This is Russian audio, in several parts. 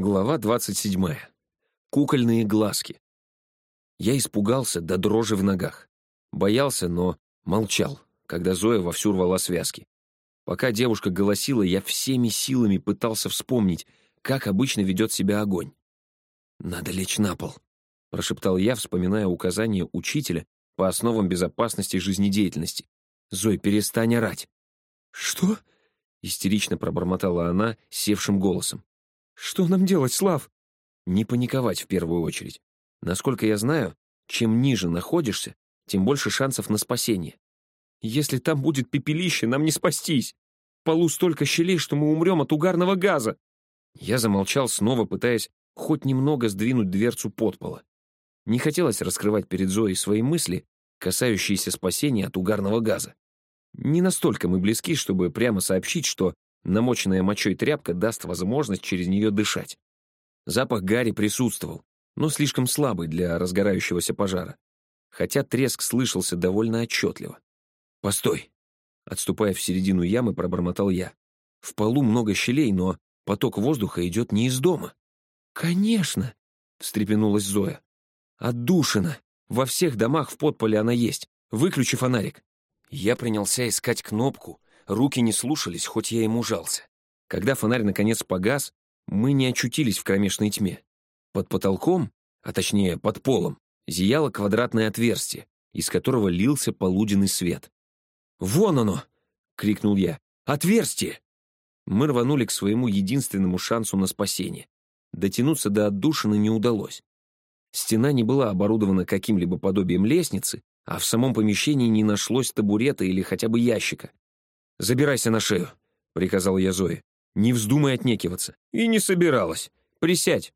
Глава 27. Кукольные глазки. Я испугался до дрожи в ногах. Боялся, но молчал, когда Зоя вовсю рвала связки. Пока девушка голосила, я всеми силами пытался вспомнить, как обычно ведет себя огонь. «Надо лечь на пол», — прошептал я, вспоминая указания учителя по основам безопасности жизнедеятельности. «Зой, перестань орать». «Что?» — истерично пробормотала она севшим голосом. «Что нам делать, Слав?» Не паниковать в первую очередь. Насколько я знаю, чем ниже находишься, тем больше шансов на спасение. Если там будет пепелище, нам не спастись. В полу столько щелей, что мы умрем от угарного газа. Я замолчал, снова пытаясь хоть немного сдвинуть дверцу подпола. Не хотелось раскрывать перед Зоей свои мысли, касающиеся спасения от угарного газа. Не настолько мы близки, чтобы прямо сообщить, что Намоченная мочой тряпка даст возможность через нее дышать. Запах гари присутствовал, но слишком слабый для разгорающегося пожара. Хотя треск слышался довольно отчетливо. «Постой!» Отступая в середину ямы, пробормотал я. «В полу много щелей, но поток воздуха идет не из дома». «Конечно!» — встрепенулась Зоя. «Отдушина! Во всех домах в подполе она есть. Выключи фонарик». Я принялся искать кнопку, Руки не слушались, хоть я и мужался. Когда фонарь наконец погас, мы не очутились в кромешной тьме. Под потолком, а точнее под полом, зияло квадратное отверстие, из которого лился полуденный свет. «Вон оно!» — крикнул я. «Отверстие!» Мы рванули к своему единственному шансу на спасение. Дотянуться до отдушины не удалось. Стена не была оборудована каким-либо подобием лестницы, а в самом помещении не нашлось табурета или хотя бы ящика. «Забирайся на шею», — приказал я Зое. «Не вздумай отнекиваться». И не собиралась. «Присядь».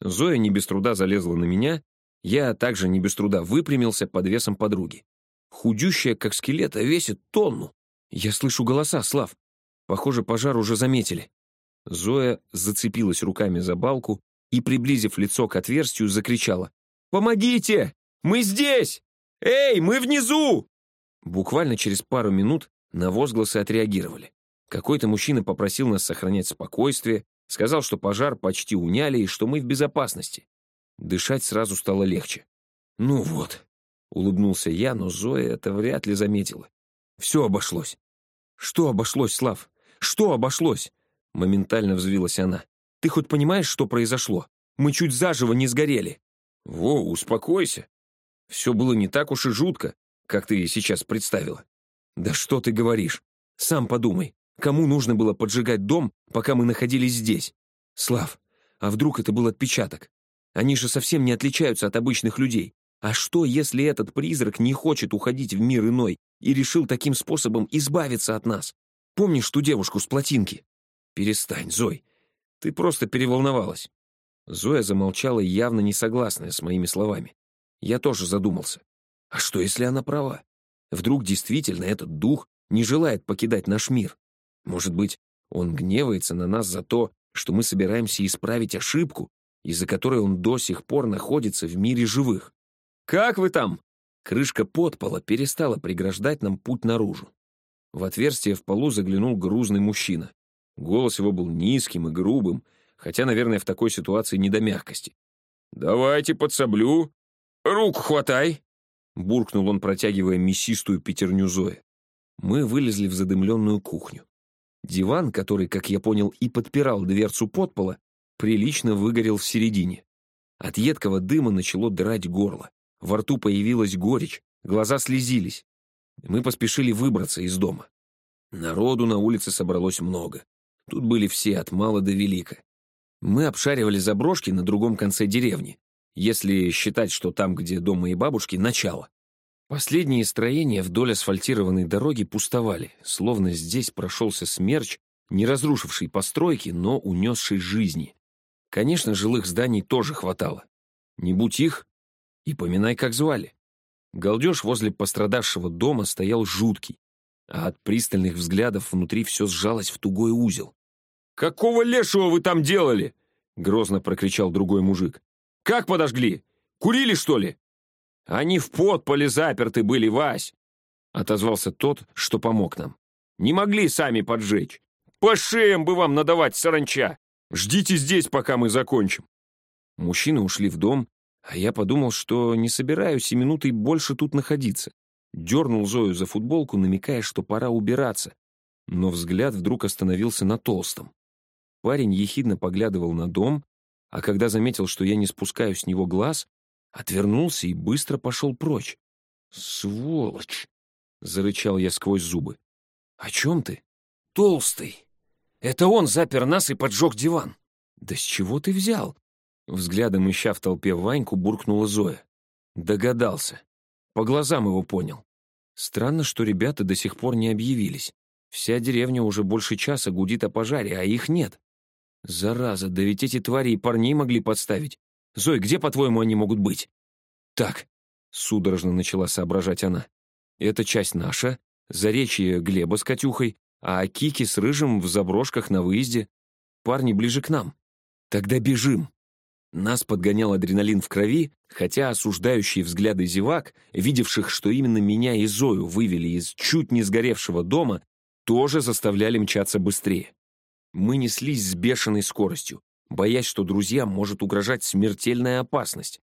Зоя не без труда залезла на меня, я также не без труда выпрямился под весом подруги. Худющая, как скелет, а весит тонну. Я слышу голоса, Слав. Похоже, пожар уже заметили. Зоя зацепилась руками за балку и, приблизив лицо к отверстию, закричала. «Помогите! Мы здесь! Эй, мы внизу!» Буквально через пару минут на возгласы отреагировали. Какой-то мужчина попросил нас сохранять спокойствие, сказал, что пожар почти уняли и что мы в безопасности. Дышать сразу стало легче. «Ну вот», — улыбнулся я, но Зоя это вряд ли заметила. «Все обошлось». «Что обошлось, Слав? Что обошлось?» Моментально взвилась она. «Ты хоть понимаешь, что произошло? Мы чуть заживо не сгорели». «Во, успокойся. Все было не так уж и жутко, как ты сейчас представила. «Да что ты говоришь? Сам подумай, кому нужно было поджигать дом, пока мы находились здесь? Слав, а вдруг это был отпечаток? Они же совсем не отличаются от обычных людей. А что, если этот призрак не хочет уходить в мир иной и решил таким способом избавиться от нас? Помнишь ту девушку с плотинки? Перестань, Зой. Ты просто переволновалась. Зоя замолчала, явно не согласная с моими словами. Я тоже задумался. А что, если она права? Вдруг действительно этот дух не желает покидать наш мир? Может быть, он гневается на нас за то, что мы собираемся исправить ошибку, из-за которой он до сих пор находится в мире живых? «Как вы там?» Крышка подпола перестала преграждать нам путь наружу. В отверстие в полу заглянул грузный мужчина. Голос его был низким и грубым, хотя, наверное, в такой ситуации не до мягкости. «Давайте подсоблю. Руку хватай!» Буркнул он, протягивая мясистую пятерню Зои. Мы вылезли в задымленную кухню. Диван, который, как я понял, и подпирал дверцу подпола, прилично выгорел в середине. От едкого дыма начало драть горло. Во рту появилась горечь, глаза слезились. Мы поспешили выбраться из дома. Народу на улице собралось много. Тут были все, от мала до велика. Мы обшаривали заброшки на другом конце деревни, если считать, что там, где дом моей бабушки, начало. Последние строения вдоль асфальтированной дороги пустовали, словно здесь прошелся смерч, не разрушивший постройки, но унесший жизни. Конечно, жилых зданий тоже хватало. Не будь их, и поминай, как звали. Галдеж возле пострадавшего дома стоял жуткий, а от пристальных взглядов внутри все сжалось в тугой узел. «Какого лешего вы там делали?» — грозно прокричал другой мужик. Как подожгли? Курили, что ли?» «Они в подполе заперты были, Вась!» — отозвался тот, что помог нам. «Не могли сами поджечь. По шеям бы вам надавать, саранча! Ждите здесь, пока мы закончим». Мужчины ушли в дом, а я подумал, что не собираюсь и минутой больше тут находиться. Дернул Зою за футболку, намекая, что пора убираться. Но взгляд вдруг остановился на толстом. Парень ехидно поглядывал на дом, а когда заметил, что я не спускаю с него глаз, отвернулся и быстро пошел прочь. «Сволочь!» — зарычал я сквозь зубы. «О чем ты?» «Толстый! Это он запер нас и поджег диван!» «Да с чего ты взял?» Взглядом ища в толпе Ваньку, буркнула Зоя. Догадался. По глазам его понял. Странно, что ребята до сих пор не объявились. Вся деревня уже больше часа гудит о пожаре, а их нет. Зараза, да ведь эти твари и парней могли подставить. Зой, где, по-твоему, они могут быть? Так, судорожно начала соображать она. Эта часть наша, заречье Глеба с Катюхой, а Кики с Рыжим в заброшках на выезде. Парни ближе к нам. Тогда бежим. Нас подгонял адреналин в крови, хотя осуждающие взгляды зевак, видевших, что именно меня и Зою вывели из чуть не сгоревшего дома, тоже заставляли мчаться быстрее. Мы неслись с бешеной скоростью, боясь, что друзьям может угрожать смертельная опасность.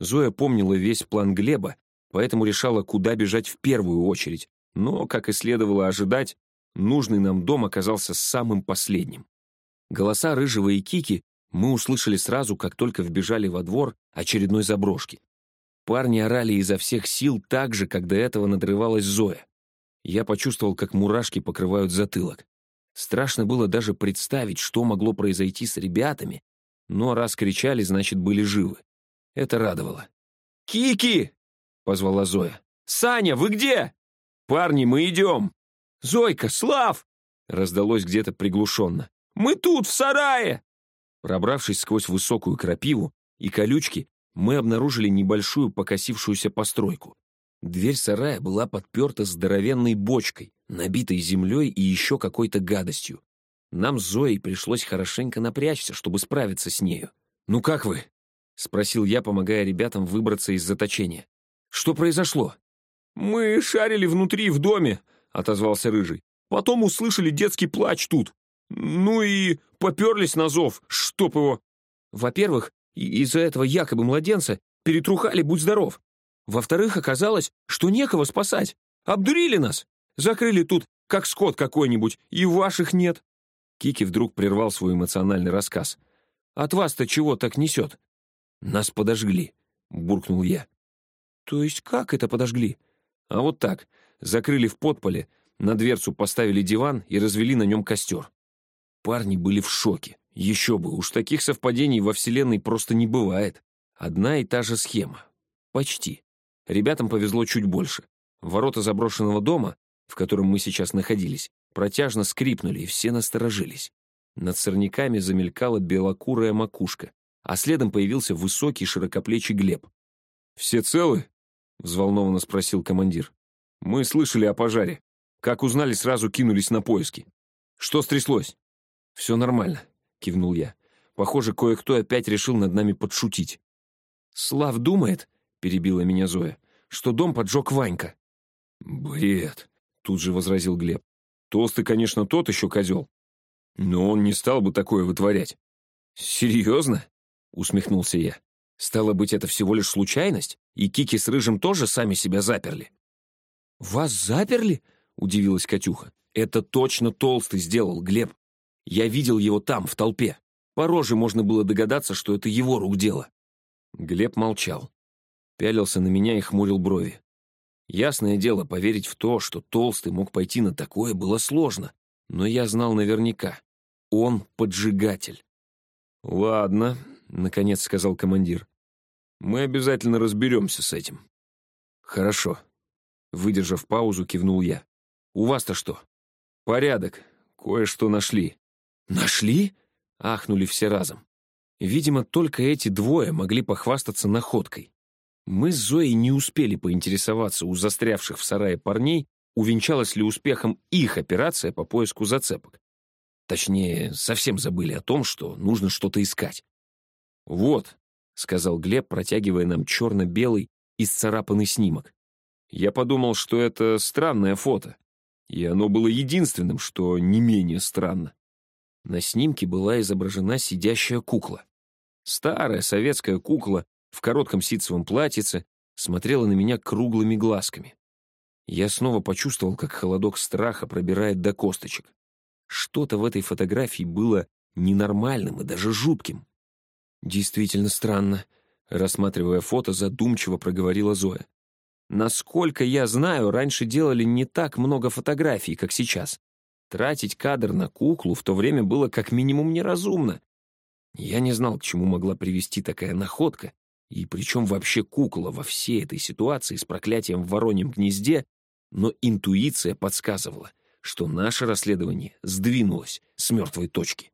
Зоя помнила весь план Глеба, поэтому решала, куда бежать в первую очередь, но, как и следовало ожидать, нужный нам дом оказался самым последним. Голоса Рыжего и Кики мы услышали сразу, как только вбежали во двор очередной заброшки. Парни орали изо всех сил так же, как до этого надрывалась Зоя. Я почувствовал, как мурашки покрывают затылок. Страшно было даже представить, что могло произойти с ребятами, но раз кричали, значит, были живы. Это радовало. «Кики!» — позвала Зоя. «Саня, вы где?» «Парни, мы идем!» «Зойка, Слав!» — раздалось где-то приглушенно. «Мы тут, в сарае!» Пробравшись сквозь высокую крапиву и колючки, мы обнаружили небольшую покосившуюся постройку. Дверь сарая была подперта здоровенной бочкой, набитой землей и еще какой-то гадостью. Нам с Зоей пришлось хорошенько напрячься, чтобы справиться с нею. «Ну как вы?» — спросил я, помогая ребятам выбраться из заточения. «Что произошло?» «Мы шарили внутри в доме», — отозвался Рыжий. «Потом услышали детский плач тут. Ну и поперлись на зов, чтоб его. Во-первых, из-за этого якобы младенца перетрухали «Будь здоров». Во-вторых, оказалось, что некого спасать. Обдурили нас. Закрыли тут, как скот какой-нибудь, и ваших нет. Кики вдруг прервал свой эмоциональный рассказ. «От вас-то чего так несет?» «Нас подожгли», — буркнул я. «То есть как это подожгли?» «А вот так. Закрыли в подполе, на дверцу поставили диван и развели на нем костер. Парни были в шоке. Еще бы, уж таких совпадений во Вселенной просто не бывает. Одна и та же схема. Почти. Ребятам повезло чуть больше. Ворота заброшенного дома, в котором мы сейчас находились, протяжно скрипнули, и все насторожились. Над сорняками замелькала белокурая макушка, а следом появился высокий широкоплечий Глеб. «Все целы?» — взволнованно спросил командир. «Мы слышали о пожаре. Как узнали, сразу кинулись на поиски. Что стряслось?» «Все нормально», — кивнул я. «Похоже, кое-кто опять решил над нами подшутить». «Слав думает», — перебила меня Зоя, — «что дом поджег Ванька». «Бред», — тут же возразил Глеб. «Толстый, конечно, тот еще козел, но он не стал бы такое вытворять». «Серьезно?» — усмехнулся я. «Стало быть, это всего лишь случайность, и Кики с Рыжим тоже сами себя заперли». «Вас заперли?» — удивилась Катюха. «Это точно Толстый сделал, Глеб. Я видел его там, в толпе. По роже можно было догадаться, что это его рук дело. Глеб молчал. Пялился на меня и хмурил брови. Ясное дело, поверить в то, что Толстый мог пойти на такое, было сложно. Но я знал наверняка. Он поджигатель. «Ладно», — наконец сказал командир. «Мы обязательно разберемся с этим». «Хорошо». Выдержав паузу, кивнул я. «У вас-то что?» «Порядок. Кое-что нашли». «Нашли?» — ахнули все разом. Видимо, только эти двое могли похвастаться находкой. Мы с Зоей не успели поинтересоваться у застрявших в сарае парней, увенчалась ли успехом их операция по поиску зацепок. Точнее, совсем забыли о том, что нужно что-то искать. «Вот», — сказал Глеб, протягивая нам черно-белый, исцарапанный снимок. Я подумал, что это странное фото, и оно было единственным, что не менее странно. На снимке была изображена сидящая кукла. Старая советская кукла в коротком ситцевом платьице смотрела на меня круглыми глазками. Я снова почувствовал, как холодок страха пробирает до косточек. Что-то в этой фотографии было ненормальным и даже жутким. Действительно странно, рассматривая фото, задумчиво проговорила Зоя. Насколько я знаю, раньше делали не так много фотографий, как сейчас. Тратить кадр на куклу в то время было как минимум неразумно. Я не знал, к чему могла привести такая находка, и причем вообще кукла во всей этой ситуации с проклятием в вороньем гнезде, но интуиция подсказывала, что наше расследование сдвинулось с мертвой точки.